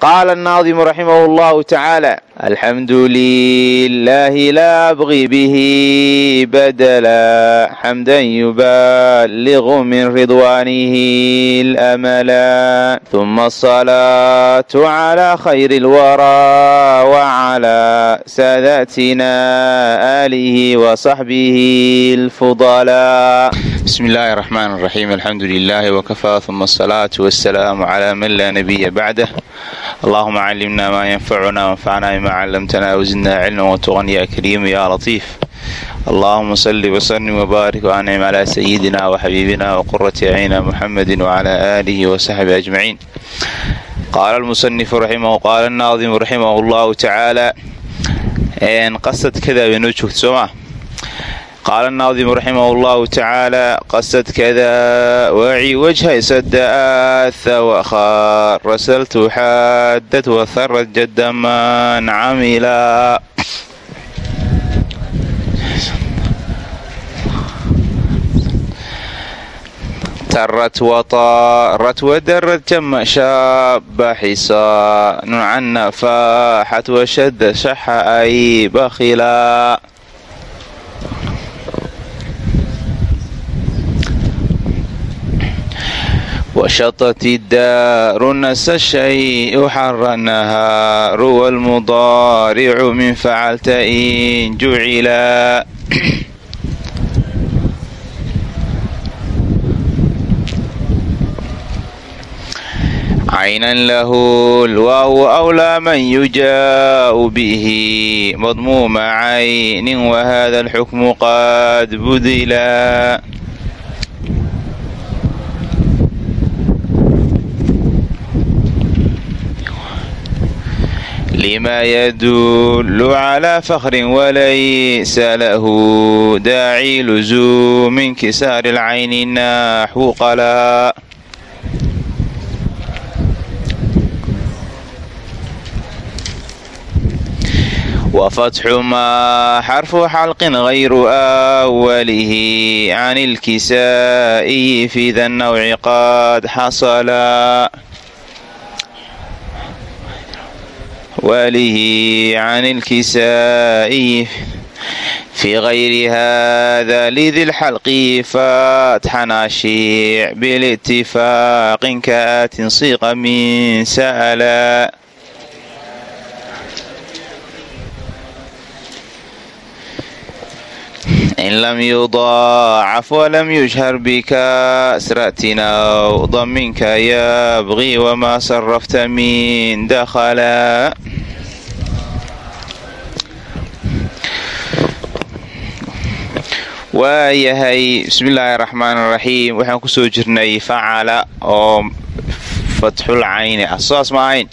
qaala annaadimu raximah allahu tacaala alxamdu lilaahi laa abqi bihi badala xamdan yuballiqu min ridwaanihi lamala tuma asalaatu calaa khayri alwaraa wacalaa saadatina aalihi wasaxbihi alfudalaa bismi illaahi araxmaan araxiim alxamdu lilaahi wakafaa uma asalaatu wasalaamu calaa man laa nabiya bacdah allahuma calimna maa yanfacuna wanfacna bima callamtana wzidna cilma watuqan ya kariimu ya latiif allahuma salli wslim wbaarik wancim calaa sayidina waxabiibina waqurati acyina muxamedi wcla aalihi wasaxbi ajmaciin qaala lmusanifu qaala naadimu raximah llahu tacaala qasadkadaa bay noo joogta soo maa qaala annaadimu raximah allahu tacaala qasad kadaa waaci wajhay sada aatha wakhaa rasaltu xaadad waharad jadamaan camila tarad waطarat wadarad jama shaabaxisaa nuncana faaxat washada shaxa ay bakhilaa washatat idaaru nasa shayu xara nahaaru walmudaaricu min facalta in jucila caynan lahu lwaawu awlaa man yujaau bihi madmuuma caynin wahada alxukmu qad budila lima yadullu calaa fakhrin walaysa lahu daaci luzuumin kisaari lcayni naxwu qalaa wafatxu maa xarfu xalqin hayru awalihi can ilkisaa'iyi fi da nawci qad xasala walihi can ilkisaa'iyi fi gayri hada lidi lxalqi fatxana shiic bilitifaaqin kaatin siiqa min sa'la in lam yudaacaf walam yushhar bikasratin aw daminka yabqi wama sarafta min waayahay bismillaahi raxmaan raxiim waxaan ku soo jirnay facala oo fatxul cayni ah. Saas ma ahayn.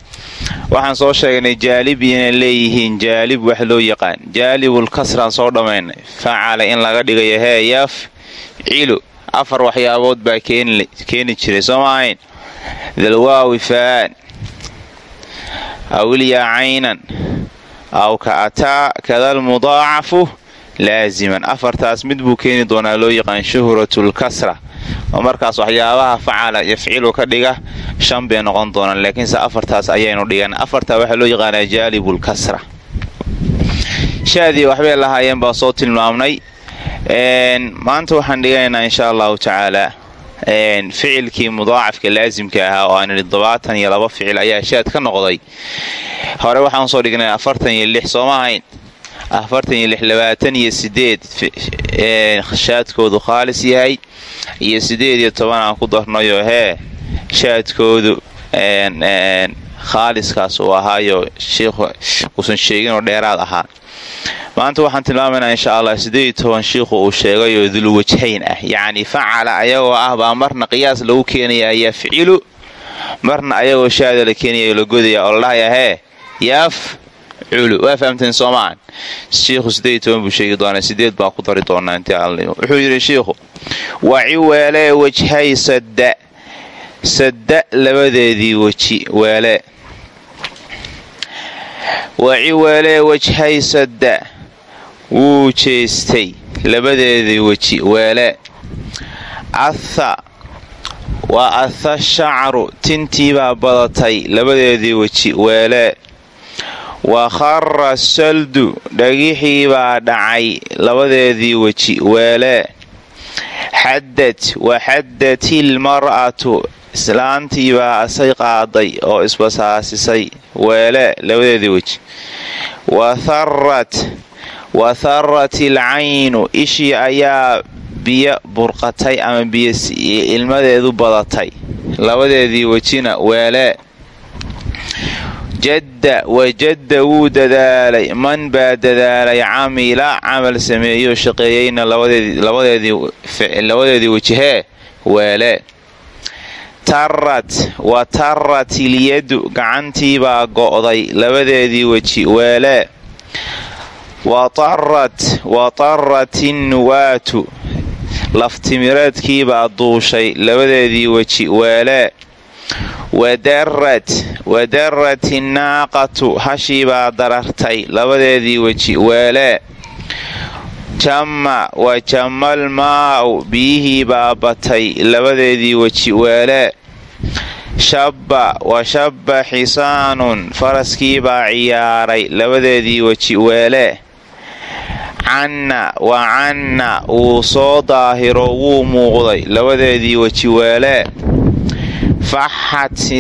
Waxaan soo sheegnay jaalib inay leeyihiin jaalib wax loo yaqaan. Jaalibul kasraan soo dhammaynay. Facala in laga dhigayo hee yaaf cilu afar waxyaabood baa keeni jiray. Soo ma ahayn? Dalwaawi faan. Awilyaa caynan. Aw ka ataa kadal mudaacafu laaziman afartaas mid buu keeni doonaa loo yaqaan shuhratul kasra. Oo markaas waxyaabaha facala yafcilu ka dhiga shan bay noqon doonaan laakiinse afartaas ayaynu dhigan. Afartaa waxaa loo yaqaanaa jaalibul kasra. Shaadii waxbay lahaayeen baa soo tilmaamnay. Maanta waxaan dhiganaynaa insha allahu tacaala ficilkii mudaacafka laasimka ahaa oo aan idhi dobaatan iyo laba ficil ayaa shaad ka noqday. Hore waxaan u soo dhignay afartan iyo lix sooma ahayn afartan iyo lix labaatan iyo sideed shaadkoodu khaalis yahay iyo sideed iyo toban aan ku darnayo hee shaadkoodu khaaliskaas uu ahaayo shiikhu uusan sheeginoo dheeraad ahaa. Maanta waxaan tilmaamaynaa insha allah sideed toban shiikhu uu sheegayoo dulwajhayn ah. Yacni facala ayagoo ah baa marna qiyaas lagu keenaya yafcilu marna ayagoo shaada la keenaya la godaya oo la dhahaya hee yaaf waa fahamteen soomaan shiikhu sideed toban buu sheegi doonaa sideed baa ku dari doonaa intii all wuxuu yidhi shiikhu waci weelee wajhay sadda sadda labadeedii weji weele waci weelee wajhay sadda wuu jeestay labadeedii weji weele catha waa atha. Shacru tintiibaa badatay labadeedii weji weelee wa khara saldu dhagixiibaa dhacay labadeedii weji weelee xaddad wa xaddatilmar'atu islaantiibaa asay qaaday oo isbasaasisay weele labadeedii weji. Wa tharrat ilcaynu ishii ayaa biyo burqatay ama biyo ilmadeedu badatay. Labadeedii wejina weelee jadda wajadda wuu dadaalay man baa dadaalay camila camal sameeyo shaqeeyeyna labadeedii wejihee weelee tarrat wa tarrat ilyadu gacantiibaa go'day labadeedii weji weelee wa tarrat innuwaatu laftimireedkiibaa duushay labadeedii weji weelee wadarrat innaaqatu hashiibaa darartay labadeedii weji weelee jamma wa jammal maa'u biyihiibaa batay labadeedii weji weelee shabba wa shabba xisaanun faraskiibaa ciyaaray labadeedii weji weelee canna wa canna wuu soo daahiro wuu muuqday labadeedii weji weelee faxat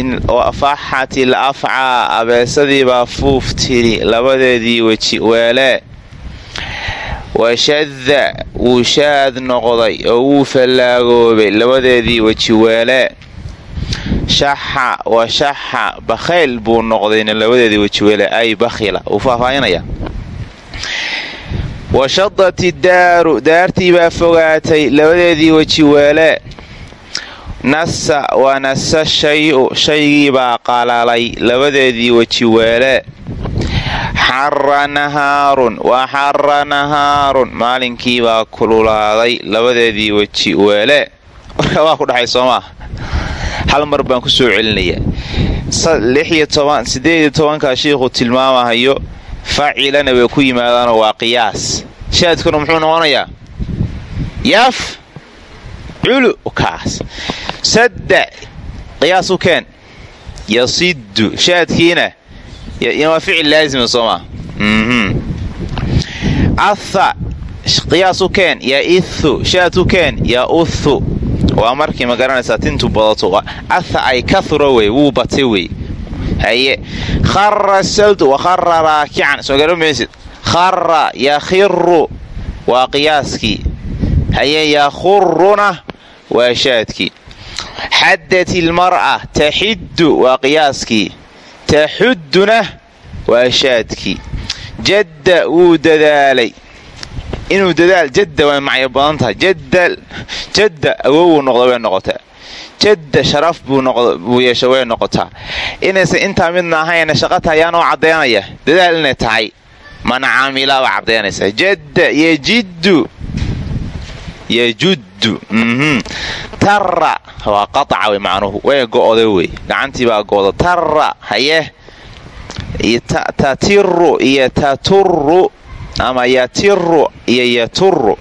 il afcaa abeesadiibaa fuuf tiri labadeedii weji weelee washadda wuu shaad noqday oo wuu fallaagoobay labadeedii weji weelee shaxa wa shaxa bakhayl buu noqdayna labadeedii weji weelee ay bakhila uu faahfaahinaya. Washadat iddaaru daartiibaa fogaatay labadeedii weji weelee nasa wa nasa shay-u shaygiibaa qalalay labadeedii weji weelee xara nahaarun wa xara nahaarun maalinkiibaa kululaaday labadeedii weji weelee marka waa ku dhaxay soomaa hal mar baan ku soo celinaya. Sideediyo tobankaa shiikhu tilmaamahayo facilana way ku yimaadaanoo waa qiyaas. Shaadkuna muxuu noqonayaa? Yaaf culu kaas sadda qiyaas u keen yasiddu shaadkiina waa ficil laazima soomaa atha qiyaas u keen yaihu shaad u keen yauthu waa markii ma garanaysaa tintu badato atha ay kahura wey wuu batay wey haye khara saldu wa khara raakican soo garan maysid khara yakhiru waa qiyaaskii haye yakhuruna waa shaadkii xaddat ilmar'a taxiddu waa qiyaaskii. Taxudduna waa shaadkii. Jadda wuu dadaalay. Inuu dadaal jadda way macyo badan tahay. Jadda awowuu noqda way noqotaa. Jadda sharaf buu yeesha way noqotaa. Inaysan intaa midna ahayna shaqa tahay yaanoo caddaynaya. Dadaal inay tahay. Mana yejuddu tarra. Waa qataca wey macnuhu. Way go'day wey. Gacantiibaa go'da tarra. Haye. Tatiru iyo taturu ama yatiru iyo yaturu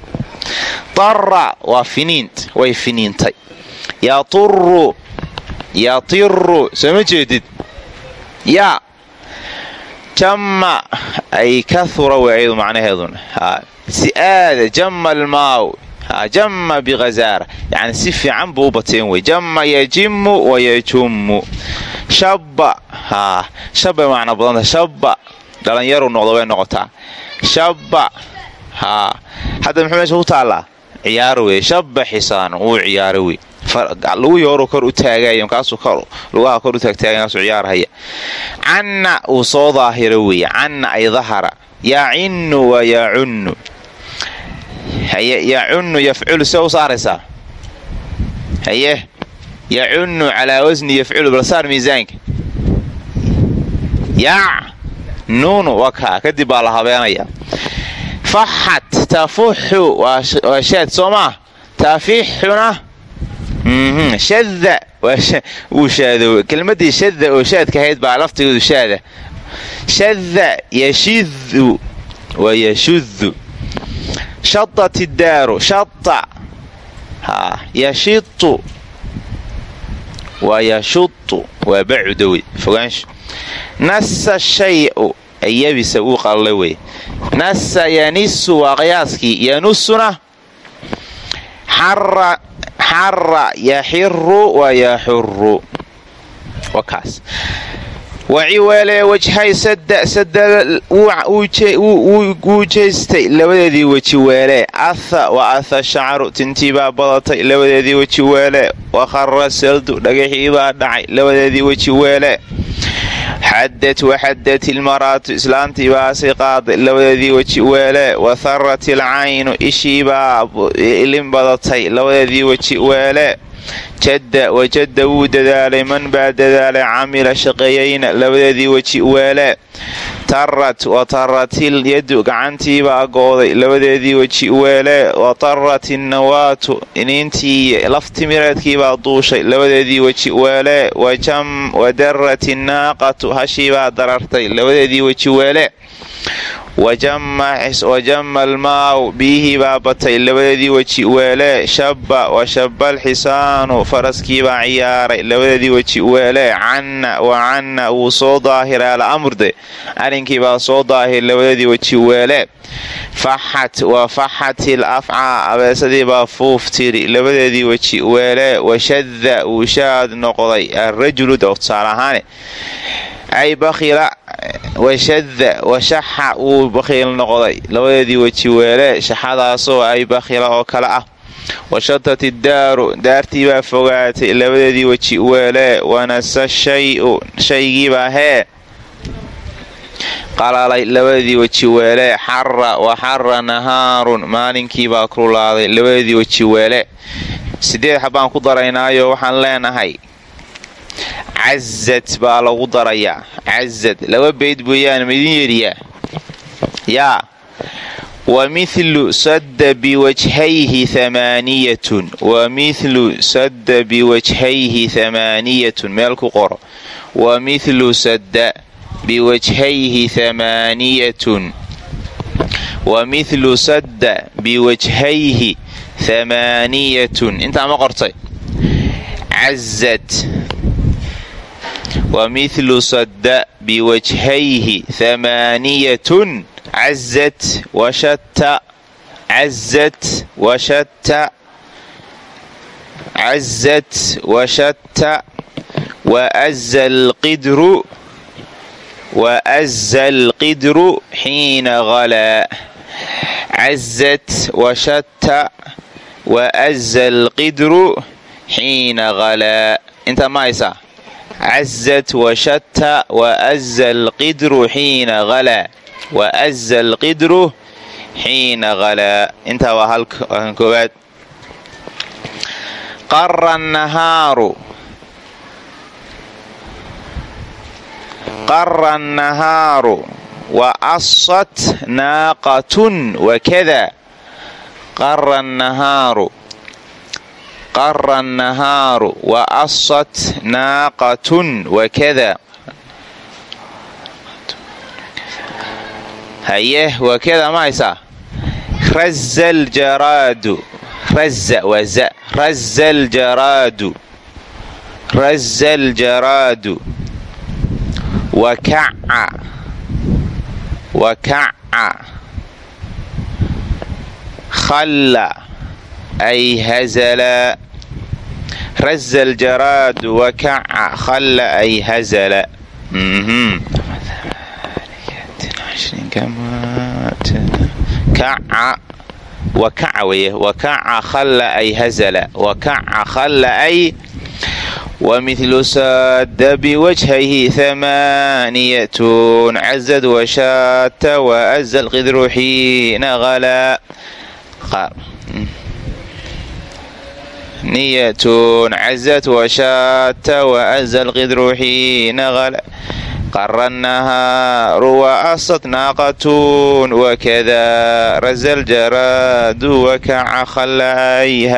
tarra. Waa finiint. Way finiintay. Yaturu yatiru soo ma jeedid? Yaa jamma. Ay kahura wey ayadu macnaheeduna. Si aada jamma almaaw jamma bikhazaara yani si fiican buu bateen wey jamma yajimu wa yajummu. Shabba. Shabbay macno badanta shabba. Dhalinyaru noqdo way noqotaa shabba. Hadda muxuu meesha ku taallaa ciyaaro wey shabba xisaano wuu ciyaaro wey lagu yooruu kor u taagay mkaasuu lugaha kor. U taagtaagay mkaasuu ciyaarhaya canna uu soo daahiro weeye canna ay dahara yacinu wa yacunnu yafculu see u saaraysaa haye yacunnu calaa wasni yafculu bal saar miisaanka. Yac nuunu waa kaa kadib la habeenaya faxat tafuxu waa shaad soo maa tafixuna shada wuu shaado. Kelmadii shada oo shaadka ahayd baa laftigeedu shaada. Shada yashidu wa yashudu shadat iddaaru shada yashitu waa yashudu waa bacuda wey fogaansho nasa shayu yabisa uu qalla wey nasa yanisu waa qiyaaskii yanusuna xara yaxiru waa yaxuru wakaas waciwaale wajhay wuu jeestay labadeedii weji weele. Atha wa atha shacaru tintiibaa badatay labadeedii weji weele. Wakhara saldu dhagaxiibaa dhacay labadeedii weji weele. Xadad waxadad ilmaraatu islaantii baasi qaaday labadeedii weji weele. Watharat ilcaynu ishiibaa ilin badatay labadeedii weji weele jadda wajadda wuu dadaalay man baa dadaalay camila shaqeeyeyna labadeedii weji weele. Tarat wa taratil yadu gacantiibaa gooday labadeedii weji weele. Wa tarat innawaatu iniintii laftimireedkiibaa duushay labadeedii weji weele. Wa darat innaaqatu hashiibaa darartay labadeedii weji weele wajama almaaw biyihii baa batay labadeedii weji weele shabba wa shaba alxisaanu faraskiibaa ciyaaray labadeedii weji weele canna wa canna wuu soo daahiray alamurde arrinkiibaa soo daahir labadeedii weji weele faxat wa faxatil afcaa abeesadiibaa fuuf tiri labadeedii weji weele washadda wuu shaad noqday arajulu tusaale ahaane ay bakhila washada washaxa wuu bakhiil noqday. Labadeedii weji weele shaxadaasoo ay bakhila oo kale ah. Washatat iddaaru daartii baa fogaatay. Labadeedii weji weele wanasa shayu shaygiibaa hee. Qalalay labadii weji weele xara wa xara nahaarun maalinkiibaa kululaaday. Labadeedii weji weele sideed xabaan ku daraynaayo waxaan leenahay cazad baa lagu darayaa. Cazad laba beyd booyaan maidin yeedhiyaa yaa wa mithlu sadda biwajhayhi hamaaniyatun wa mithlu sadda biwajhayhi hamaaniyatun meel ku qoro. Wa mithlu sadda biwajhayhi hamaaniyatun wa mithlu sadda biwajhayhi hamaaniyatun intaa ma qortay. Cazad wa mithlu sadda biwajhayhi hamaaniyatun cazat washatta cazat washatta cazat washatta waazza alqidru waazza alqidru xiina halaa cazat washatta waazza alqidru xiina halaa intaa ma haysaa cazat washatta waazza alqidru xiina halaa waazza alqidru xiina halaa intaa waa halkan koowaad qara nahaaru qara annahaaru wa asat naaqatun wakada qara annahaaru qara annahaaru wa asat naaqatun wakada haye wakada ma haysaa raza aljaraadu raza waa za. Raza aljaraadu raza aljaraadu wakaca wakaca khalla. Ay hazala raza aljaraadu wakaca khalla ay hazala wakaca khalla ay hazala wakaca khalla ay wmithlu saada biwajhayhi hamaaniyatun cazad washaata waaza alqidru xiina halaa niyatun cazat washaata waaza alqidru xiina hala qara annahaaru waasat naaqatun wakada raza aljaraadu wakaca khalla ay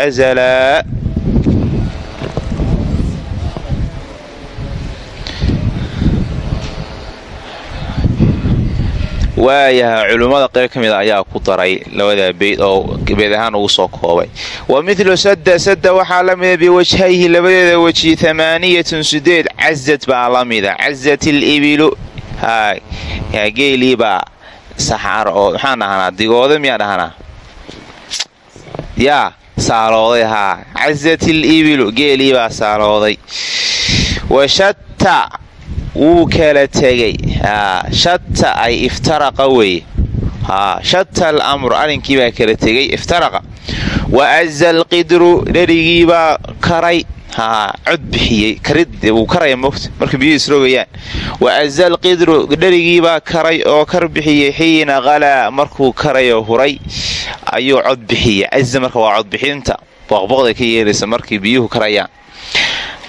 waayaha culummada qayb ka mida ayaa ku daray labada beyd oo beed ahaan ugu soo koobay. Wa midlu sadda sadda waxaa la mida biwajhayhi labadeeda weji amaaniyatun sideed cazad baa la mida. Cazat ilibilu geeliibaa saxaar oo maxaan dhahanaa digooda miyaa dhahanaa yaa saalooday haa. Cazat ilibilu geeliibaa saalooday. Wa shatta wuu kala tegey. Shatta ay iftaraqa weye shatta alamru arrinkiibaa kala tegey iftaraqa. Wa aza alqidru dherigiibaa karay. Cod bixiyey karid wuu karaya mogta marka biyuhu isrogayaan wa aza alqidru dherigiibaa karay oo kar bixiyey xiina qalaa markuu karayoo huray ayuu cod bixiyey. Aza marka waa codbixinta boqboqda ka yeeraysa markay biyuhu karayaan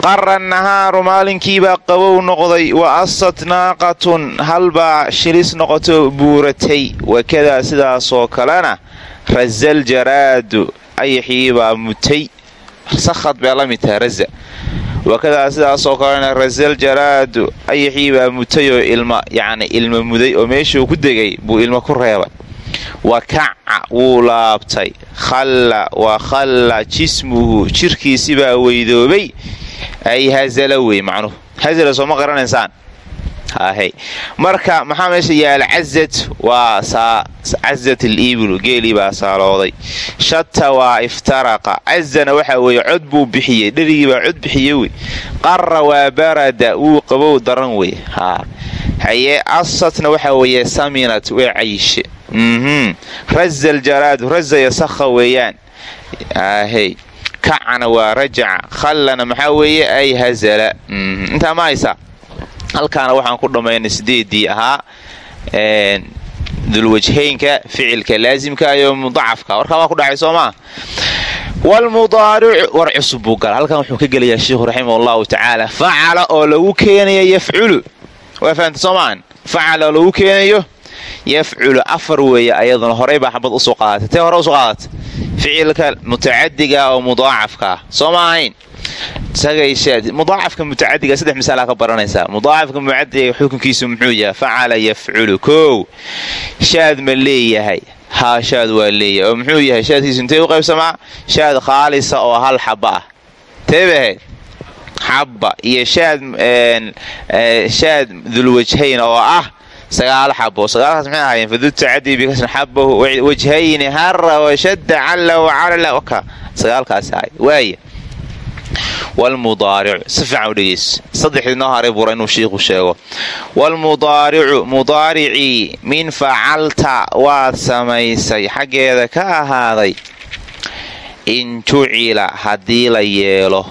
qara nahaaru maalinkiibaa qabow noqday wa asat naaqatun halbaa shilis noqoto buuratay. Wakadaa sidaasoo kalena razal jaraadu ayaxiibaa mutay. Sakhad bay la mid tahay raza wakadaa sidaasoo kalena razal jaraadu ayaxiibaa mutay oo ilma yacni ilma muday oo meeshuu ku degay buu ilma ku reebay. Wa kaca wuu laabtay. Khalla wa khalla jismuhu jirkiisibaa weydoobay ay hazala wey macnuhu hazala sooma qaranaysaan marka maxaa meesha yaalla cazad waa cazat alibilu geelii baa saalooday. Shata waa iftaraqa. Cazana waxaa weeye cod buu bixiyey. Dherigii baa cod bixiye wey. Qara waa barada wuu qabow daran wey. Haye asatna waxaa weeye saminat way cayishe. Raza aljaraadu raza yasakha weeyaan kacana waa rajaca khallana maxaa weeye ay hazala. Intaa ma haysaa. Halkaana waxaan ku dhammaynay sideedii ahaa dulwajhaynka ficilka laasimka iyo mudacafka warkaa waa ku dhacay soo maa wlmudaaricu war cusub buu gala halkan wuxuu ka gelayaa sheikhu raximah tacaala. Facala oo lagu keenayo yafculu. Waa fahamta soo maan facala oo lagu keenayo yafculu afar weeye ayaduna horay baa xabad u soo qaadatay tee hore u soo qaadatay ficilka mutacadiga oo mudaacafkaa soo ma ahayn? Mudaacafka mutacadiga saddex misaala ka baranaysaa. Mudaacafka mutacadiga xukunkiisu muxuu yahay facala yafculu kow. Shaad ma leeyahay. Haa shaad waa leeyahay. Oo muxuu yahay shaadkiisu intee u qaybsamaa? Shaad khaalisa oo hal xaba ah. Teebahayd xaba iyo shaad dulwajhayn oo ah sagaal xabo sagaalkaas maxay ahaayeen fadu tacadii bikasrin xabahu wajhayni hara washadda calla wacalala sagaalkaas ahay waaya wlmudaaricu si fiican u dhegeys saddexdii noo haray bura inuu shiiku sheego wlmudaaricu mudaaricii min facalta waad samaysay xaggeeda ka ahaaday in jucila haddii la yeelo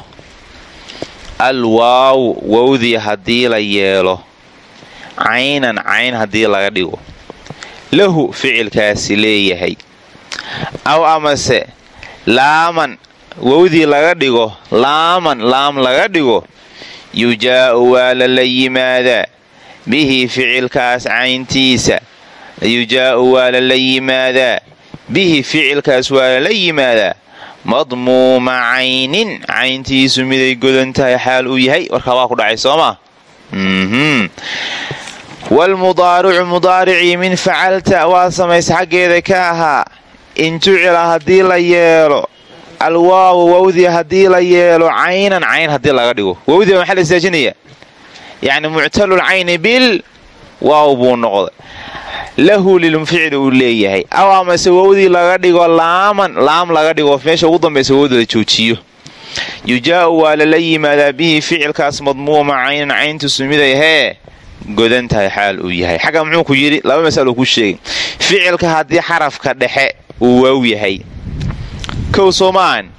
alwaaw wowdii haddii la yeelo caynan cayn haddii laga dhigo lahu ficilkaasi leeyahay aw amase laaman wowdii laga dhigo laaman laam laga dhigo yujaa'u waa lala yimaadaa bihi ficilkaas cayntiisa yujaa'u waa lala yimaadaa bihi ficilkaas waa lala yimaadaa madmuuma caynin cayntiisu miday godan tahay xaal uu yahay warkaa waa ku dhacay soo maa wlmudaaricu mudaaricii min facalta waa samaysa xaggeeda ka ahaa in jucila haddii la yeelo alwaawu wowdii haddii la yeelo caynan cayn haddii laga dhigo wowdii maxaa la istaajinaya yacni muctalul cayni bil waaw buu noqday lahu lilficli uu leeyahay aw amase wowdii laga dhigo laaman laam laga dhigo meesha ugu dambaysa wowda la joojiyo yujaa'u waa lala yimaadaa bihi ficilkaas madmuuma caynan cayntu sumiday hee godan tahay xaal uu yahay. Xagga muxuu ku yidhi? Laba masalo ku sheegay. Ficilka haddii xarafka dhexe uu waaw yahay. Kow soomaan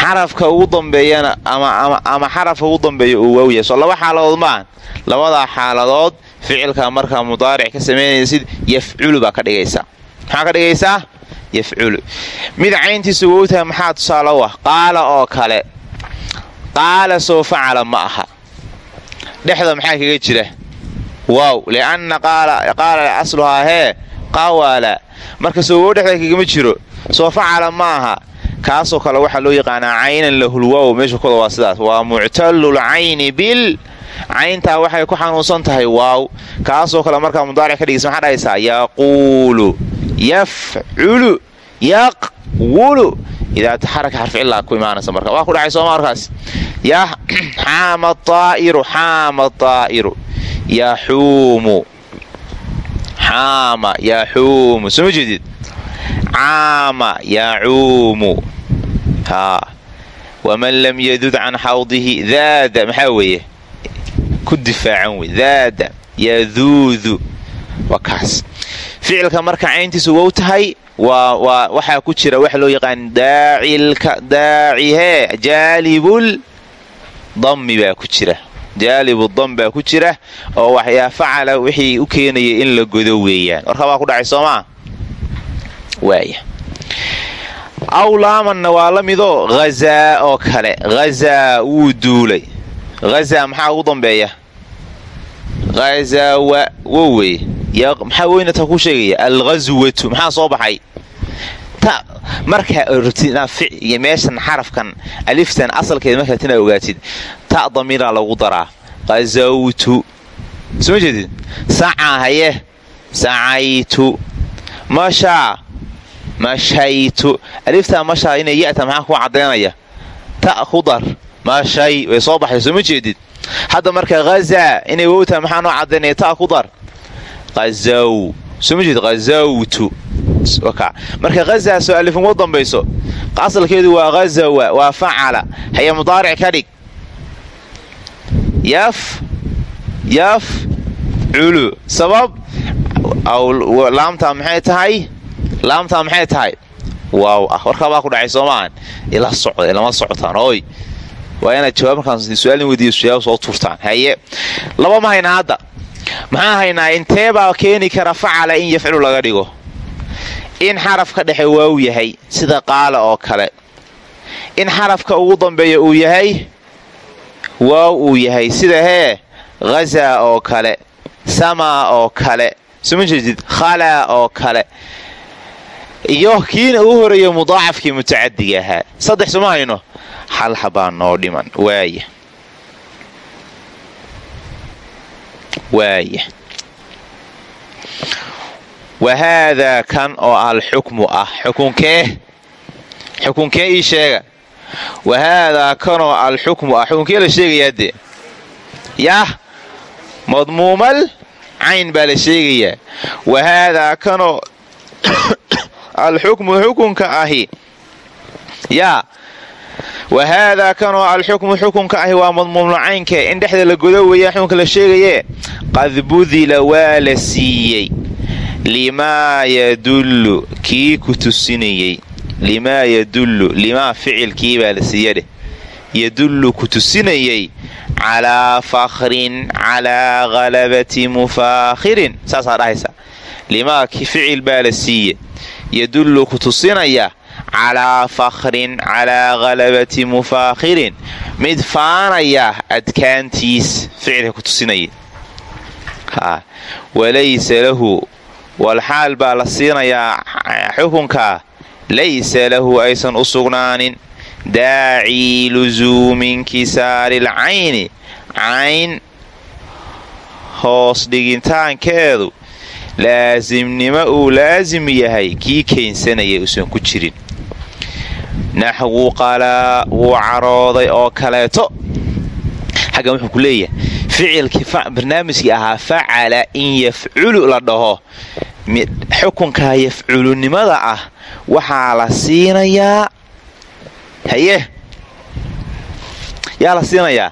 xarafka ugu dambeeyana ama xarafka ugu dambeeya uu waaw yahay. Soo laba xaaladood maahan labadaa xaaladood ficilka markaa mudaaric ka samaynaysid yafculu baa ka dhigaysaa maxaa ka dhigaysaa yafculu. Mid cayntiisa wow tahay maxaa tusaale u ah? Qaala oo kale. Qaala soo facala ma aha. Dhexda maxaa kaga jira waaw lianna qaala asluhaa hee qawaala. Marka soo wow dhexda kagama jiro. Soo facala ma aha kaasoo kale waxaa loo yaqaanaa caynan lahulwaaw meesha koda waa sidaas. Waa muctalul cayni bil cayntaa waxay ku xanuunsan tahay waaw. Kaasoo kale markaa mudaaric ka dhigis maxaa dhahaysaa yaquulu yafculu yaqwulu. Idaa taxaraka xarficilaa ku imaanaysa marka. Waa ku dhacay sooma markaas xaama aa'iru xaama aa'iru yaxuumu xaama yaxuumu soma jeedid caama yacuumu waman lam yadud can xawdihi daada maxaa weeye ku difaacan wey daada yaduudu waa kaas ficilka marka cayntiisu wow tahay waxaa ku jira waxa loo yaqaan daacihee jaalibul dammi baa ku jira jaalibu dam baa ku jira oo waxyaa facala wixii u keenaya in la godo weeyaan. Warka baa ku dhacay soomaa waaya aw laamanna waa la midoo hazaa oo kale. Hazaa wuu duulay. Hazaa maxaa ugu dambeeya? Hazaawa wo wey maxaa weynata ku sheegaya? Alghaswatu maxaa soo baxay ta markaa rabtid meeshan xarafkan aliftan asalkeeda markaa tinaa ogaatid ta damiiraa lagu daraa. Hazawtu soma jeedid sacaa haye sacaytu mashaa mashaytu. Aliftaa mashaa inay yata maxaa ku caddaynaya ta ku dar mashay way soo baxday sooma jeedid hadda marka hazaa inay wowtaha maxaa noo ta ku dar hazaw sooma jeedid hazawtu marka hazaa soo alifin u dambayso. Asalkeedu waa hazawa waa facala haye mudaaric ka dhig. Yaf yaf culu. Sabab? Laamtaa maxay tahay? Laamtaa maxay tahay? Waaw ah warkaabaa ku dhacay soomaan. Ila socda lama socotaan oy waa inaad jawaab markaan su'aalin weydiiyo suyaab soo tuurtaan. Haye. Laba ma haynaa hadda maxaa haynaa inteebaa keeni kara facala in yafcilu laga dhigo. In xarafka dhexe waaw yahay sida qaala oo kale. In xarafka ugu dambeeya uu yahay waaw uu yahay. Sida hee hazaa oo kale samaa oo kale suma jeedid? Khalaa oo kale. Iyo kiina uu horreeya mudaacafkii mutacadiga ahaa. Saddex suma hayno? Hal habaa noo dhiman. Waaya waaya wa haadaa kan oo alxukmu ah xukunkee ii sheega wa haadaa kanoo alxukmu ah xukunkee la sheegayaa dee yah madmuumal cayn baa la sheegayaa wa haadaa kanoo alxukmu xukunka ahi yaa wa haadaa kanoo alxukmu xukunka ahi waa madmuumno caynkee in dhexda la godo weeyaa xukunka la sheegayee qad budila waa la siiyey limaa yadullu kii ku tusinayey limaa yadullu limaa ficilkii baa la siiyadheh yadullu ku tusinayey calaa fakhrin calaa ghalabati mufaakhirin saasaa dhahaysa limaa ficil baa la siiye yadullu ku tusinaya calaa fakhrin calaa ghalabati mufaakhirin mid faanaya adkaantiis ficilka ku tusinaya walaysa lahu walxaal baa la siinayaa xukunkaa laysa lahu aysan u sugnaanin daacii lusuumi inkisaari lcayni cayn hoos dhigitaankeedu laasimnimo uu laasim yahay kii keensanaya uusan ku jirin. Naxwu qalaa wuu carooday oo kaleeto. Xaggan wuxuu ku leeyahay ficilkii barnaamijkii ahaa facala in yafculu la dhaho. Xukunkaa yafculunimada ah waxaa la siinayaa. Haye! Yaa la siinayaa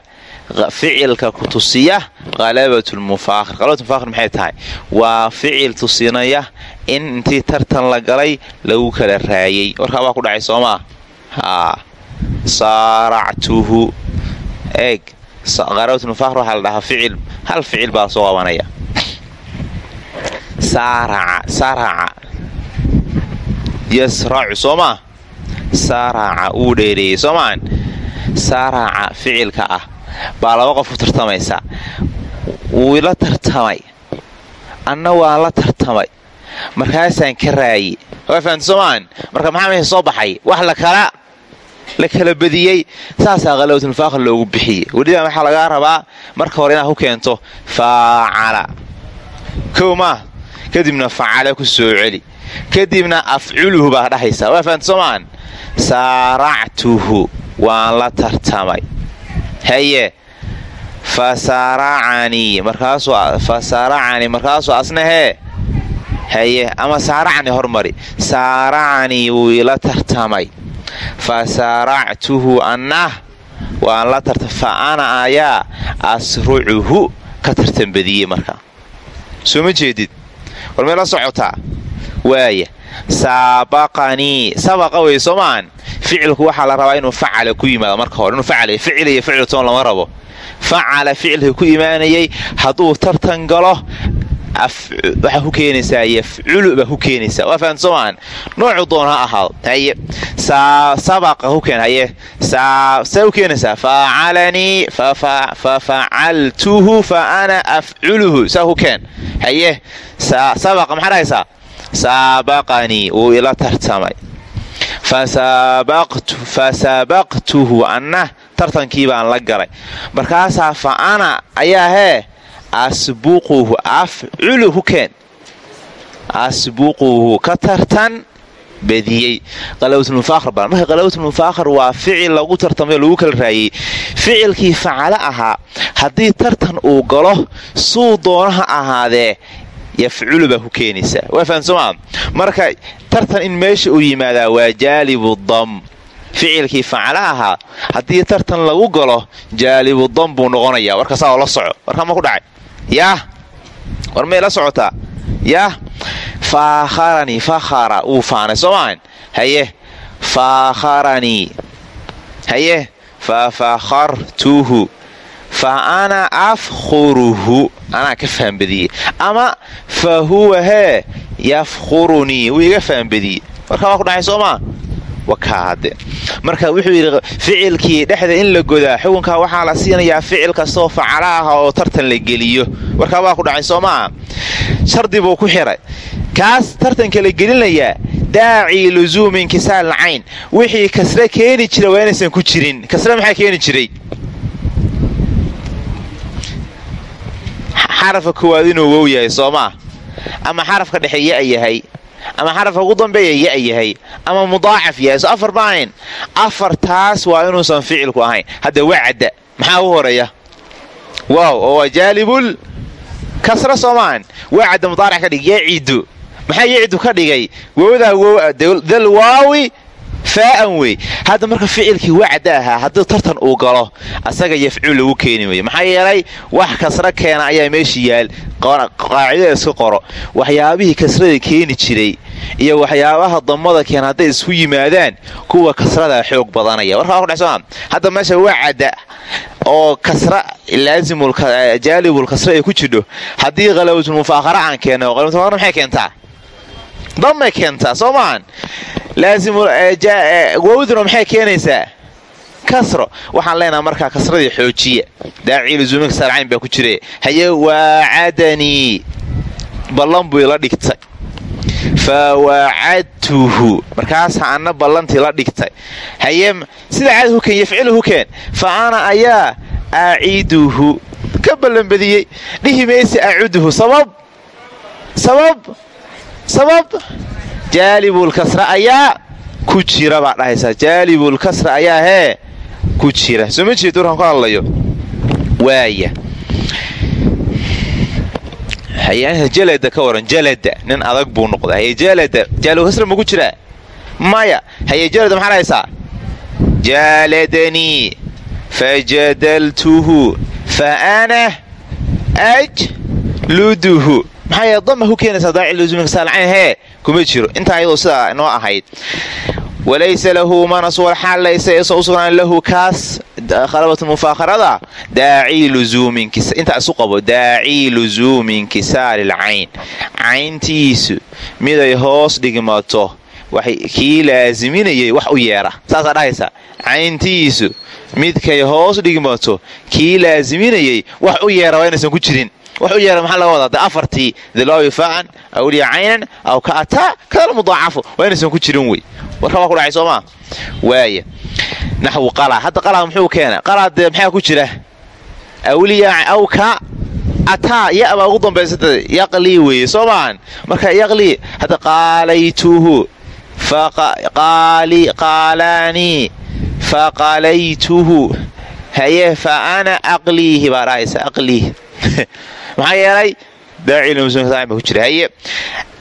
ficilka ku tusiya halabatulmufaakhir maxay tahay? Waa ficil tusinaya in intii tartan la galay lagu kala raayay. Warkaa baa ku dhacay soomaa haa saaractuhu. Eeg. Halabatulmufaakhir waxaa la dhahaa ficil. Hal ficil baa soo qabanaya. Saaraca. Yasracu soomaa saaraca. Uu dheereeyey soomaan saaraca ficilka ah baa laba qof u tartamaysa. Wuu la tartamay. Anna waa la tartamay. Markaasaan ka raaye waa fahamta soomaan marka maxaa meesha soo baxay? Wax la kala la kala badiyey saasaa qalawatulmufaakar loogu bixiyey weliba waxaa lagaa rabaa? Marka hore inaad ku keento faacala. Kow maa kadibna facala ku soo celi. Kadibna afculuhu baa dhahaysaa waa fahamta soomaan saaractuhu waan la tartamay haye fasaaracanii markaasuu asna hee haye ama saaracani hormari. Saaracanii wuu ila tartamay. Fa saaractuhu annah waan la tarta fa ana ayaa asrucuhu ka tartanbadiyey markaa soo ma jeedid? War may socotaa? Waaya saabaqanii sabaqa wey soomaan ficilku waxaa la rabaa inuu facala ku yimaado marka hore inuu facala ficil iyo ficil toon lama rabo facala ficilka ku imaanayay hadduu tartan galo waxaa ku keenaysaa yafculu baa ku keenaysaa waa fahamta soo maahan noocu doon ha ahaado sabaqa ku keen haye see u keenaysaa faacalanii fafacaltuhu fa ana afculuhu saa ku keen haye sabaqa maxaa saabaqanii wuu ila tartamay fasaabaqtuhu annah tartankii baan la galay markaasaa fa ana ayaa hee asbuquhu afculu ku keen asbuquhu ka tartan badiyey qalawatulmufaakhar baan marka qalawatulmufaakhar waa ficil lagu tartamay lagu kala raayey ficilkii facalo ahaa haddii tartan uu galo suu doonaha ahaadee yafculu baa ku keenaysaa waa fahamsoomaa marka tartan in meesha uu yimaadaa waa jaalibu dam ficilkii facala ahaa haddii tartan lagu galo jaalibu dam buu noqonayaa warkaasaa oo la soco warkaa ma ku dhacay yaah war may la socotaa yaah faakharanii fakhara wuu faanay soo maahan haye fa ana afkhuruhu anaa ka fahambadiyey ama fa huwa hee yafkhurunii wuu iga fahambadiyey warkaa waa ku dhacay soo maa wakaade marka wuxuu yidhi ficilkii dhexda in la godaa xukunkaa waxaa la siinayaa ficil kastaoo facala ah oo tartan la geliyo. Warkaa waa ku dhacay soo maa shardi buu ku xiray. Kaas tartanka la gelinayaa daacii lusuumi inkisaal lacayn wixii kasre keeni jira waa inaysan ku jirin. Kasre maxaa keeni jiray xarafka koowaad inuu wow yahay soo maa ama xarafka dhexe ya yahay ama xarafka ugu dambeeya ya yahay ama mudaacaf yahay soo afar baahayn afartaas waa inuusan ficilku ahayn. Hadda wacda maxaa u horreeya waaw oo waa jaalibul kasra soo maahan wacda mudaarac ka dhig yacidu maxaa yacidu ka dhigay? Wowdaa dal waawi faa'an wey hadda marka ficilkii wacda ahaa haddii tartan uu galo asaga yafcuul lagu keeni mayo maxaa yeelay wax kasra keena ayaa meesha yaal. Qaacidada iska qoro. Waxyaabihii kasrada keeni jiray iyo waxyaabaha damada keena hadday isku yimaadaan kuwa kasradaa xoog badanaya. Warkaa hadda meesha wacada oo kasra laasimjaalibul kasra ay ku jidho haddii qalawatulmufaakara aan keeno qalawatulmufaakara maxay keentaa damay keentaa soo maahan wowduna maxay keenaysaa? Kasro. Waxaan leenaha markaa kasradii xoojiya daaciiluzuumikasarcayn baa ku jira haye waacadanii ballan buu ila dhigtay. Fa waacadtuhu. Markaasa anna ballantii la dhigtay. Haye sida caada hukeen yafcilu hukeen. Fa ana ayaa aaciduhu ka ballanbadiyey. Dhihi mayse acuduhu sabab? Sabab sabab? Jaalibulkasra ayaa ku jira baa dhahaysaa jaalibulkasra ayaa hee ku jira. Soo ma jeed warkaan ku hadlayo? Waaya. Jalada ka waran jalada nin adag buu noqda jalada jaalibulkasra maku jiraa maya haye jalada maxaa dhahaysaa jaaladanii fajadaltuhu fa ana ajluduhu maxaa yee dama ku keenaysaa daaciluzumikasalcayn hee kuma jiro. Intaa ayadoo sidaa inoo ahayd. Walaysa lahu manas walxaal laysa aysan u lahu kaas. Khalabatulmufaakharada daacii luzuumintaa isu qabo daacii luzuumi inkisaari lcayn cayntiisu miday hoos dhigmato kii laasiminayay wax u yeera. Saasaa dhahaysaa cayntiisu midkay hoos dhigmato kii laasiminayay wax u yeera waa inaysan ku jirin wax u yeera maxaa laga wadaa? De afartii dilaawi faan awliya caynan aw ka ataa kadal mudaacafo waa inaysan ku jirin wey. Warka waa ku dhacay soo maa waaya naxwu qala hadda qalaa muxuu keena qalaa dee maxaa ku jira? Awliyaa aw ka ataa ya baa ugu dambaysata yaqlii weeye soo maahan marka yaqlii hadda qaalaytuhu qaalaanii faqalaytuhu haye fa ana aqliihi baa dhahaysa aqliih maxaa yeelay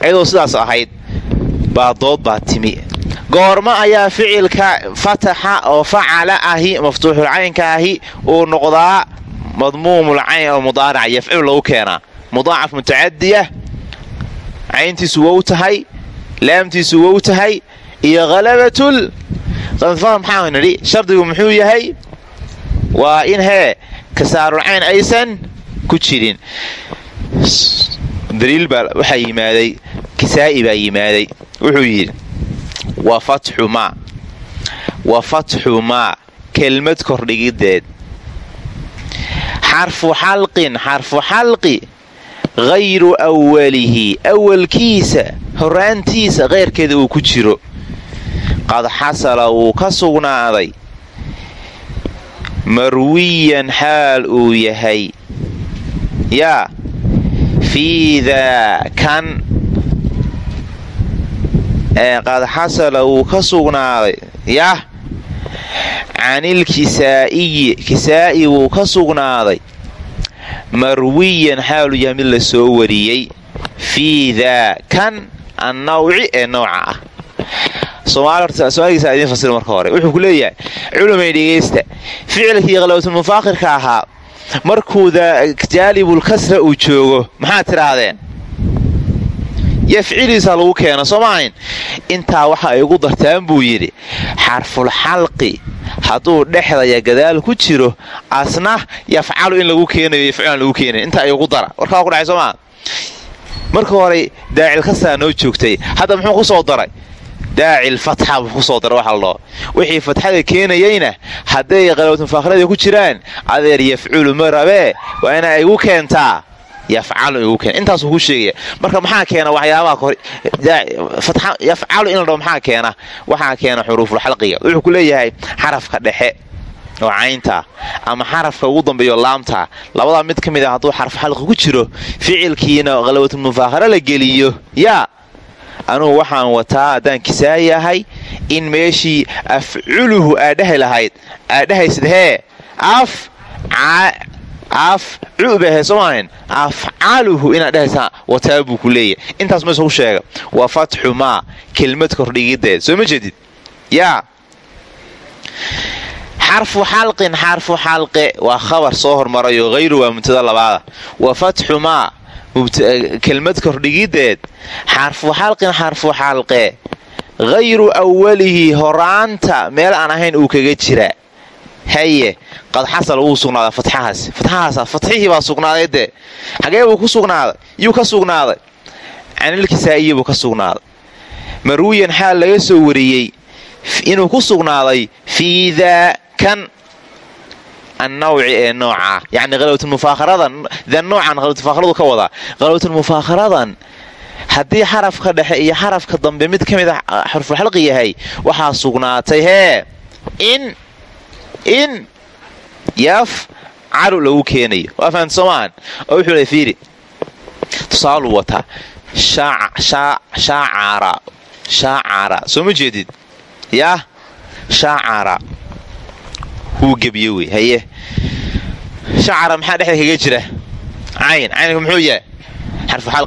iyadoo sidaas ahayd baa dood baa timi. Goorma ayaa ficilka fataxa oo facala ahi maftuuxul ahi uu noqdaa madmuumul oo mudaarac yafcilu lagu keenaa. Mudaacaf mutacadiya cayntiisu wow tahay laamtiisu wow tahay iyo halabatul maxaa nidhi? Shardigu muxuu yahay waa in hee kasaarul aysan ku jirin. Daliil baa waxaa yimaaday kisaa'i baa yimaaday. Wuxuu yidhi wa fatxu maa wa fatxu maa kelmad kordhigideed. Xarfu xalqin xarfu xalqi hayru awalihi awalkiisa horaantiisa keyrkeeda uu ku jiro. Qad xasala wuu ka sugnaaday. Marwiyan xaal uu yahay yaa fii daa kan qad xasala wuu ka sugnaaday yah canil kisaa'iyi kisaa'i wuu ka sugnaaday marwiyan xaalu yahay mid la soo wariyey fii daa kan annawci ee nooca ah somaaligiisa idiin fasir marka hore wuxuu ku leeyahay culumay dhegeysta ficilkii qalawatulmufaakhirka ahaa markuu jaalibulkasra uu joogo maxaad tidhaahdeen yafciliisa lagu keeno soo maahayn? Intaa waxa ay ugu dartaan buu yidhi xarful xalqi hadduu dhexdaya gadaal ku jiro asna yafcalu in lagu keenayo yafculan lagu keenayo. Intaa ay ugu dara. Warkaa ku dhacay soo maa marka hore daacil kasraa noo joogtay. Hadda muxuu ku soo daray daacil fatxa buu ku soo daray waxa ladhao wixii fatxada keenayeyna hadday qalawatulmufaakhirada ku jiraan adeer yafculu ma rabee waa ina igu keentaa. Yafcalu intaasuu ku sheegaya. Marka maxaa keena waxyaabaha yafcalu in la maxaa keena? Waxaa keena xuruufulxalqiga wuxuu ku leeyahay xarafka dhexe oo caynta ama xarafka ugu dambeeyo laamta. Labadaa mid ka mid a hadduu xarfu xalqi ku jiro ficilkiina qalawatulmufaakhara la geliyo. Yaa anugu waxaan wataa haddaan kisaayi ahay in meeshii afculuhu aadhahi lahayd aadhahaysid hee af af cubahe soomaahan afcaluhu inaad dhehaysaa wataa buu ku leeyahay. Intaas meesha ku sheega. Waa fatxu maa kelmad kordhigideed soo ma jeedid? Yaa xarfu xalqin xarfu xalqe waa khabar soo hormarayo hayru waa mubtada labaada. Wa fatxu maa kelmad kordhigideed xarfu xalqin xarfu xalqe hayru awalihi horaanta meel aan ahayn uu kaga jira haye qad xasal wuu sugnaaday fatxahaas fatxahaasa fatxihii baa sugnaaday dee xagee buu ku sugnaaday yuu ka sugnaaday canilkisaa'iyi buu ka sugnaaday marwiyan xaal laga soo wariyey inuu ku sugnaaday fii daa kan annawci ee noocaa yacni qalawatulmufaaharadan da noocan qalawatulmufaakharadu ka wadaa qalawatulmufaakharadan haddii xarafka dhexe iyo xarafka dambe mid ka mid a xarfulxalqi yahay waxaa sugnaatay hee in in yaf calu lagu keenayo waa fahamta soomaan oo wuxuu le fiiri tusaaluu wataa shaacara soo ma jeedid yaa shaacara wuu gebiye wey haye. Shaacara maxaa dhexda kaga jira? Cayn caynku muxuu yahay? Xarfuxal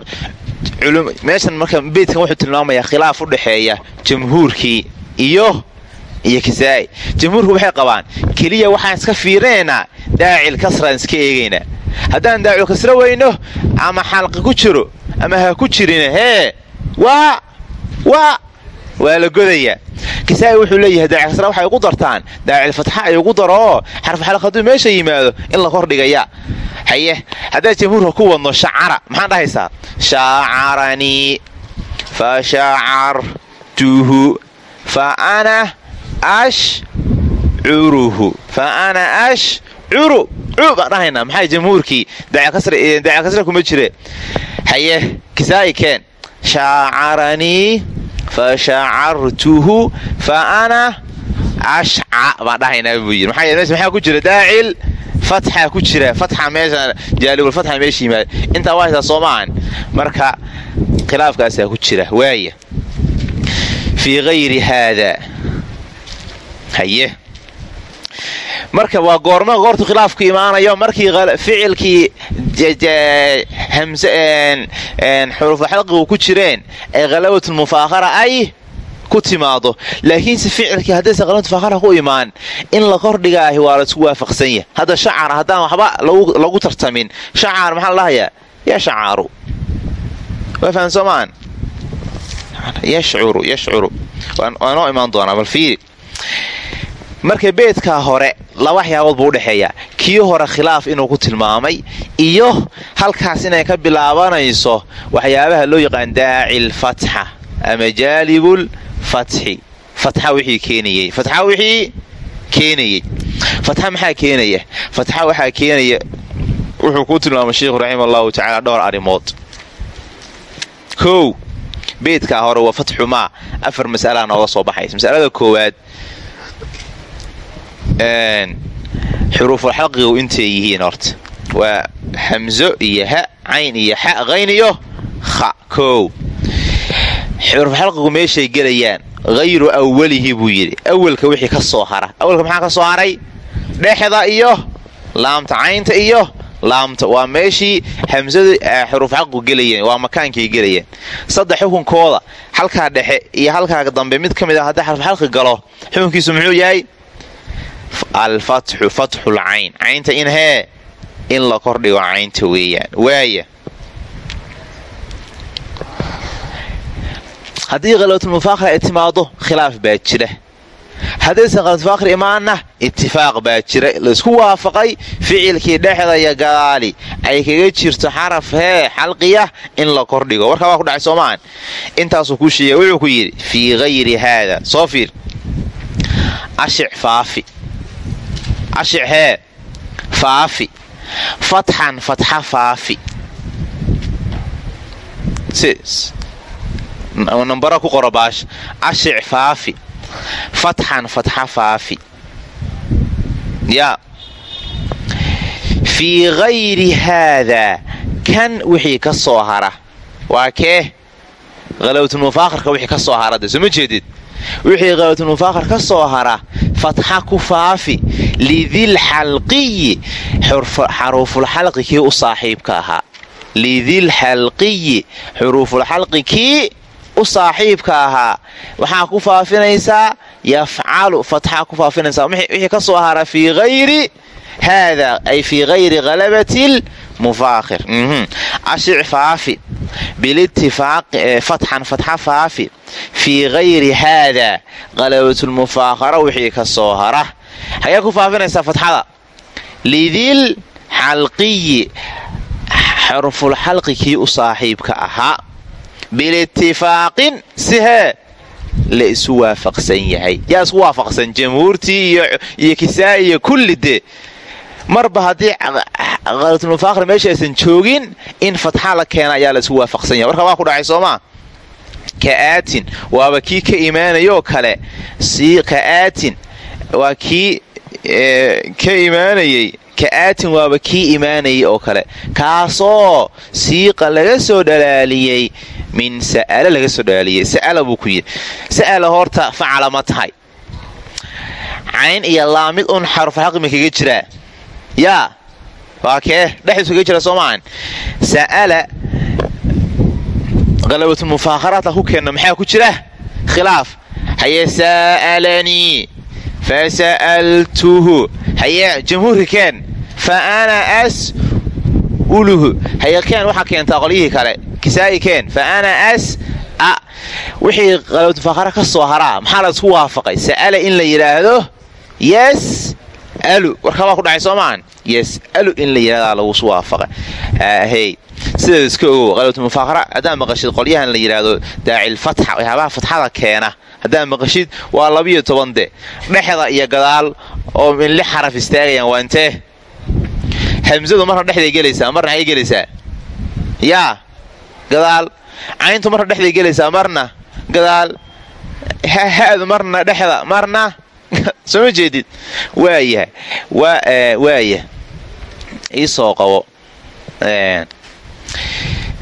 meeshan marka beydkan wuxuu tilmaamayaa khilaaf u dhexeeya jamhuurkii iyo iyo kisaa'i jamhuurku waxay qabaan keliya waxaan iska fiirinaynaa daacil kasraan iska eegaynaa haddaan daacil kasro weyno ama xalqi ku jiro ama ha ku jirin hee waa waa waa la godayaa kisaa'i wuxuu leeyahay daacil kasra waxay ugu dartaan. Daacil fatxa ay ugu daro. Oo xarfu xalq hadduu meesha yimaado in la kordhigaya. Haye haddaad jamhuurka ku wadno shacara maxaan dhahaysaa shaacaranii fa shacartuhu fa ana ashcuruhu fa ana ashcuru cu baan dhahaynaa. Maxay jamhuurkii? Daacil kasra kuma jire. Haye kisaa'i keen. Shaacaranii fa shacartuhu fa ana ashca baan dhahaynaa buu yidhi maxaa yeele maxaa ku jira daacil fatxa ku jira fatxa meesha jaalibul fatxa meesha yimaada intaa waa haysaa soo maahan marka khilaafkaasaa ku jira waaya fii hayri haada haye marka waa goorma goortu khilaafku imaanayo. Markii ficilkii xuruufa xalqigu ku jireen ee khalabatulmufaahara ay ku timaado. Laakiinse ficilkii haddaysa khalabatulmufaahara ku imaan in la kordhigaahi waa la isku waafaqsan yahay. Hadda shacar haddaan waxba lagu tartamin. Shacaar maxaa la dhahayaa yaa shacaaru. Waa fahan soomaan? Yashcuru yashcuru. Waa noo imaan doonaa bal fiiri marka beedkaa hore laba waxyaabood buu udhexeeyaa kii hore khilaaf inuu ku tilmaamay iyo halkaas inay ka bilaabanayso waxyaabaha loo yaqaan daacil fatxa ama jaalibul fatxi. Fatxa wixii keenayey fatxa wixii keenayey fatxa maxaa keenaya? Fatxa waxaa keenaya wuxuu kuu tilmaamay sheikhu raxima tacaala dhowr arrimood. Kow beedkaa hore waa fatxu maa. Afar mas'alaa nooga soo baxaysa. Masalada koowaad xuruuful xalqigu intay yihiin horta. Waa hamzo iyo ha cayn iyo xa qayn iyo ha kow. Xuruuf xalqigu meeshay gelayaan hayru awalihi buu yidhi. Awalka wixii ka soo hara awalka maxaa ka soo haray? Dhexda iyo laamta caynta iyo laamta. Waa meeshii hamsadu xuruuf xalqigu gelayeen waa makaankay gelayeen. Saddex xukunkooda halkaa dhexe iyo halkaa dambe mid ka mid ah haddii xaruf xalqi galo xukunkiisu muxuu yahay alfatxu fatxul cayn caynta in hee in la kordhigo caynta weeyaan. Waaya haddii khalabatulmufaakir ay timaado khilaaf baa jira. Haddaysan khalabatulmufaakir imaanna itifaaq baa jira. Laisku waafaqay ficilkii dhexda iyo gadaali. Ay kaga jirto xaraf hee xalqiya in la kordhigo. Warkaa waa ku dhacay soomaan. Intaasuu kuu sheegay wuxuu ku yidhi fii hayri haada soo fiir. Ashic faafi ashic hee faafi fatxan fatxa faafi nambara ku qoro baasha ashic faafi fatxan fatxa faafi yaa fii hayri haadaa kan wixii ka soo hara waa kee khalawatulmufaakharka wixii ka soo hara soo ma jeedid wixii khalawatulmufaakar ka soo hara fatxa ku faafi lidil xalqiyi kii u saaxiibka ahaa. Lidil xalqiyi kii u saaxiibka ahaa. Waxaa ku faafinaysaa yafcalu fatxaa ku faafinaysaa wixii ka soo hara fii hayri haada ay fii hayri khalabatil mufaakhir ashic faafi bilitifaaqi fatxan fatxa faafi fii hayri haada khalabatulmufaakhara wixii ka soo hara hagee ku faafinaysaa fatxada lidil xalqiyi xarfulxalqi kii u saaxiibka ahaa bilitifaaqin si hee la isu waafaqsan yahay yaa isku waafaqsan iyo kisaa iyo marba haddii khalatulmufaakir meesha aysan joogin in fatxa la keena ayaa la isu waafaqsan yahay. Warka waa ku dhacay soomaa ka'aatin waaba kii ka imaanayoo kale sii ka'aatin waa kii ka imaanayey ka'aatin waaba kii imaanayay oo kale. Kaasoo siiqa laga soo dhalaaliyey min sa'ala laga soo dhalaaliyey sa'ala buu ku yidhi. Sa'ala horta facala tahay. Cayn iyo laamid un xarufxaqmi kaga jiraa yaa waa kee dhexdiisu kaga jira soo maahan sa'ala. Khalabatulmufaakaraadka ku keenno maxaa ku jira? Khilaaf. Haye sa'alanii fa sa'altuhu. Haye jamhuurka keen. Fa ana as'uluhu. Haye keen waxaa keentaa qolyihii kale. Kisaa'i keen. Fa ana as a wixii khalabatulmufaakara ka soo haraa maxaa la isku waafaqay? Sa'ala in la yidhaahdo yes alu warkabaa ku dhacay soo maahan yes'alu in la yidhahdaa lagusu waafaqa hey. Sideed iska ogow khalabatulmufaakara haddaad maqashid qolyahan la yidhaahdo daacil fatxa waxyaabaha fatxada keena. Haddaad maqashid waa labiyo toban de. Dhexda iyo gadaal oo min lix xaraf istaagayaan waa intee? Hamsadu marna dhexday gelaysaa marna xay gelaysaa? Yaa gadaal. Cayntu marna dhexday gelaysaa marna. Gadaal. Ha'du marna dhexda marna soo ma jeedid waayahay waaya iisoo qabo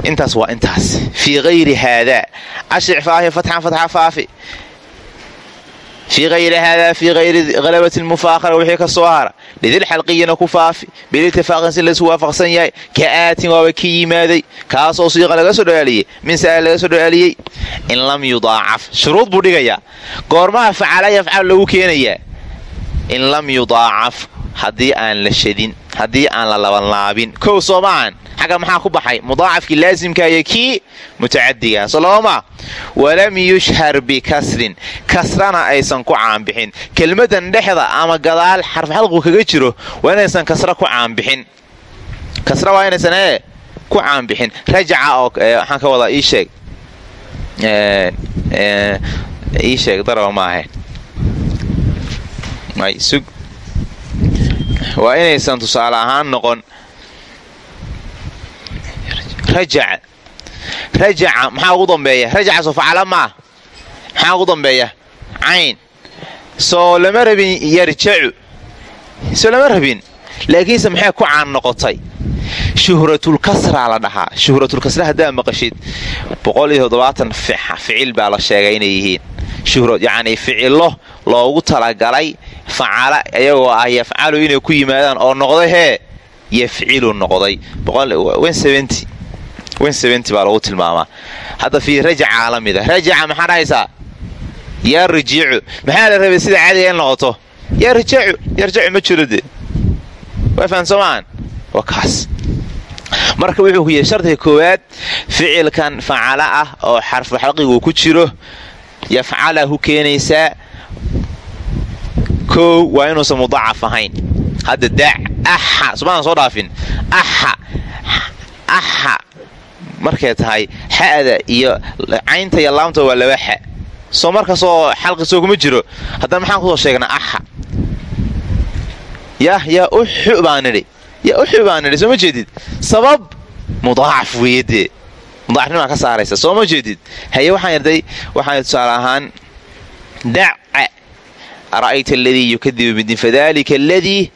intaas waa intaas. Fii hayri haadaa ashric faafi fatxan fatxa faafi fii hayri haadaa fii hayri halabati lmufaakara wixii ka soo hara lidilxalqiyina ku faafi bilitifaaqin si laysu waafaqsan yahay ka aatin waaba ki yimaaday kaasoo siiqa laga soo dhalaaliyey min sa'al laga soo dhalaaliyey in lam yudaacaf shuruud buu dhigayaa goormaha facala yafcal lagu keenayaa in lam yudaacaf haddii aan la shadin haddii aan la labanlaabin kow soomaahan xagga maxaa ku baxay? Mudaacafkii laasimkaiyo kii mutacadiga soloma walam yushhar bikasrin kasrana aysan ku caanbixin. Kelmadan dhexda ama gadaal xarfxalqu kaga jiro waa inaysan kasra ku caanbixin. Kasra waa inaysan ee ku caanbixin. Rajaca oo waxaan ka wadaa ii sheeg. Ii sheeg daraba sug waa inaysan tusaale ahaan noqon. Rajaca rajaca maxaa ugu dambeeya? Rajaca soo facala maa maxaa ugu dambeeya? Cayn. Soo lama rabin yarjacu. Soo lama rabin. Laakiinse maxay ku caan noqotay shuhratulkasraa la dhahaa. Shuhratulkasra haddaa maqashid ficil baa la sheegay inay yihiin. Yacnii ficilo loogu talagalay facala iyagoo ah yafcalu inay ku yimaadaan oo noqday hee yafcilu noqday. Baa lagu tilmaamaa. Hadda fii rajacaa la mida rajaca maxaa dhahaysaa yarjicu maxaa la rabay sida caadiga in noqoto yarjacu yarjacu ma jiro waa fahamsoomaan waa kaas marka wuxuu ku yahay shardiga koowaad ficilkan facala ah oo xarfu xalqigu ku jiro yafcalahu keenaysaa kow waa inuusan mudacaf ahayn. Hadda dac axa somaaan soo dhaafin. Axa axa markay tahay xa'da iyo caynta iyo laamta waa laba xa soo markaasoo xalqi soo kuma jiro haddana maxaan ku soo sheegnaa axa yah yaa uxu baan yaa uxu baan nidhi soo ma jeedid sabab mudaacaf weeye dee ka saaraysa soo ma jeedid haye waxaan yarday waxaan tusaale ahaan daca ara'ayta aladii yukadibu bidin fadalika aladii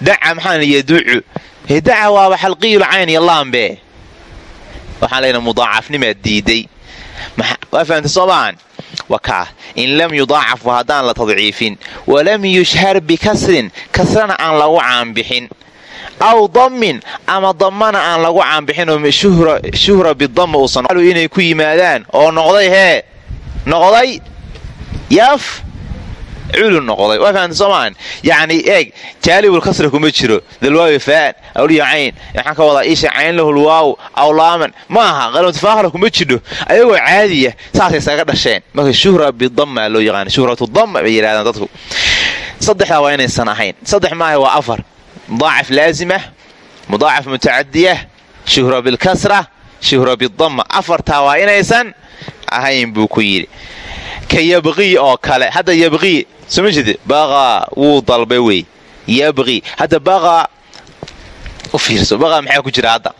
daca maxaan yaducu daca waaba xalqiyulcayn iyo laambe waxaan leyna mudaacafnimaa diiday waa fahamta soo maahan waa kaa in lam yudaacaf haddaan la tadciifin walam yushhar bikasrin kasrana aan lagu caanbixin aw dammin ama dammana aan lagu caanbixinoo shuhra bidamma uusan inay ku yimaadaan. Oo noqday hee noqday? Yaf culu noqday. Waa fahamta soo maahan yacni eeg jaalibulkasra kuma jiro. Dalwaawi faan awliya cayn. Waxaan ka wadaa isha caynlahul waaw aw laaman. Ma aha qalamutafaakhra kuma jidho ayagoo caadiya saasay isaga dhasheen. Marka shuhra bidamma loo yaqaana shuhratu damma bay yidhahdaan dadku. Saddexdaa waa inaysan ahayn. Saddex maaha waa afar mudaacaf laazimah mudaacaf mutacadiyah shuhra bilkasra shuhra bidamma afartaa waa inaysan ahayn buu ku yidhi ka yabqii oo kale hadda yabqii soma jeed baqaa wuu dalbay wey yabqii hadda baqaa u fiirso baqaa maxaa ku jira hadda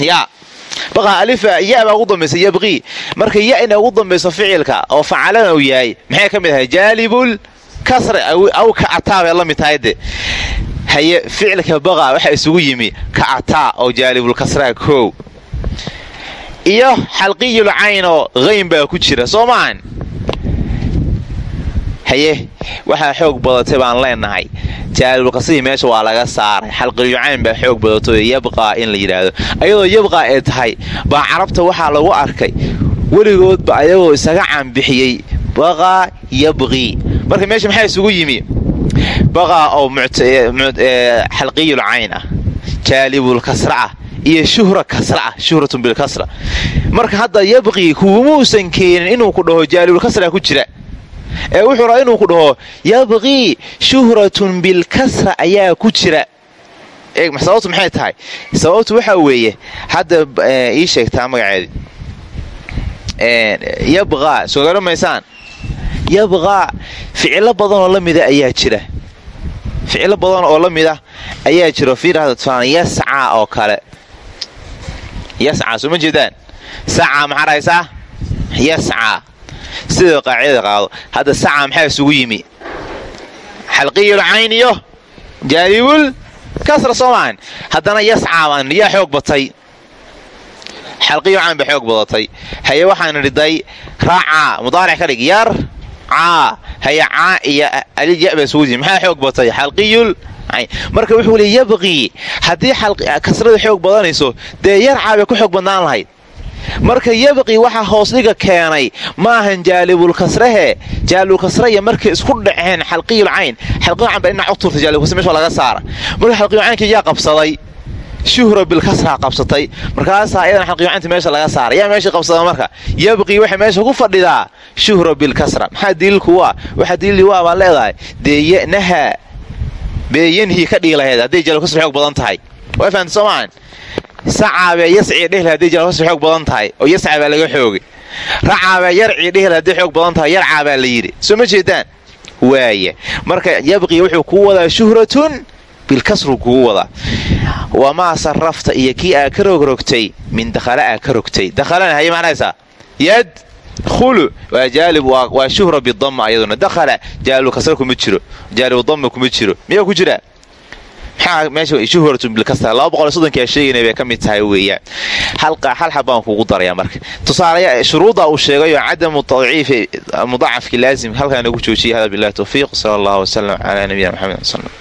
ya baqaa alifa ya baa ugu dambaysa yabqii marka ya-na ugu dambayso ficilka oo facalana uu yahay maxay ka mid ahay jaalibul aw ka ataa bay la mid tahay de. Haye ficilka baqaa waxaa isugu yimi ka ataa oo jaalibul kasraa koow iyo xalqiyul cayn oo hayn baa ku jira soo haye waxaa xoog badatay baan leenahay. Jaalibulkasrihii meesha waa laga saaray. Xalqiyul cayn baa xoog badato yabqaa in la yidhaahdo. Ayadoo yabqaa ee tahay baa carabta waxaa lagu arkay. Weligoodba ayagoo isaga caanbixiyey baqaa yabqii marka meesha maxaa isugu yimi? Baqaa oo xalqiyul cayn ah jaalibulkasra ah iyo shuhra kasra shuhratun bilkasra marka hadda yabqii kuumuusan keenin inuu ku dhaho jaalibulkasra ku jira. Ee wuxuu rabaa inuu ku dhaho yabqii shuhratun bilkasra ayaa ku jira. Sababtu maxay tahay? Sababtu waxaa weeye hadda ii sheegtaa magaceedi. Yabqaa soo garan maysaan yabqaa ficilo badan oo la mida ayaa jira. Ficilo badan oo la mida ayaa jiro fiirahda yascaa oo kale. Yascaa soo jeedaan? Sacaa maxaa dhahaysaa yascaa sida qaacidada qaado hadda saca maxaa isugu yimi? Xalqiyul cayn iyo jaalibul kasra soo haddana yascaaban yaa xoog batay. Xalqiyu cayn ba xoog badatay. Haye waxaan idhiday raacaa mudaaric ka dhig yar caa haye caa iyo yimi maxaa xoog batay? Xalqiyul marka wuxuu le yabqii haddii kasrada xoog badanayso dee yarcaa ku xoog badnaan lahayd. Marka yabqi waxa hoosdhiga keenay maahan jaalibulkasrahe jaalibulkasraya markay isku dhaceen xalqiyul cayn. Xalqiyul cayn ba dhinac u turtay jaalibulkasra mesh laga saara. Marka xalqiyul caynka yaa qabsaday shuhra bilkasraa qabsatay. Markaasaa iyadan xalqiyul caynta meesha laga saara yaa meesha qabsada marka? Yabqii waxay meesha ku fadhidaa shuhra bilkasra maxaa daliilku waa? Waxaa daliili waa baan leedahay. Dee naha beeyanhii ka dhigi lahayd hadday jaalibulkasra xoog badan tahay. Waa fahamta soo maahan sacaabee yascii dhehil hadday jaalibulkasra xoog badan tahay. Oo yasca laga xoogay racaabee yarcii dhehil hadday xoog badan tahay yarcaa baa la yidhi. Soo ma jeedaan? Waaya marka yabqii wuxuu kuu wadaa shuhratun bilkasru kugu wadaa wamaa sarrafta iyo kii aa ka rogrogtay min dakhala aa ka rogtay dakhalana haye macnaysaa yad hulu waa jaalib waa shuhra bidama ayaduna. Dakhala jaalibulkasra kuma jiro. Jaalibudama kuma jiro. Miyaa ku jira? Maxaa meesha shuhratun bilkasra laba boqol soddonkaa sheegayna bay ka mid tahay weeyaan. Halqa hal xabaan kugu daraya marka. Tusaale shuruudda uu sheegayo cadamu tadciifi mudacafki laazim halkaa nagu joojiyay hada billahi tawfiiq sala allahu wasalam calaa nabiyina maxamed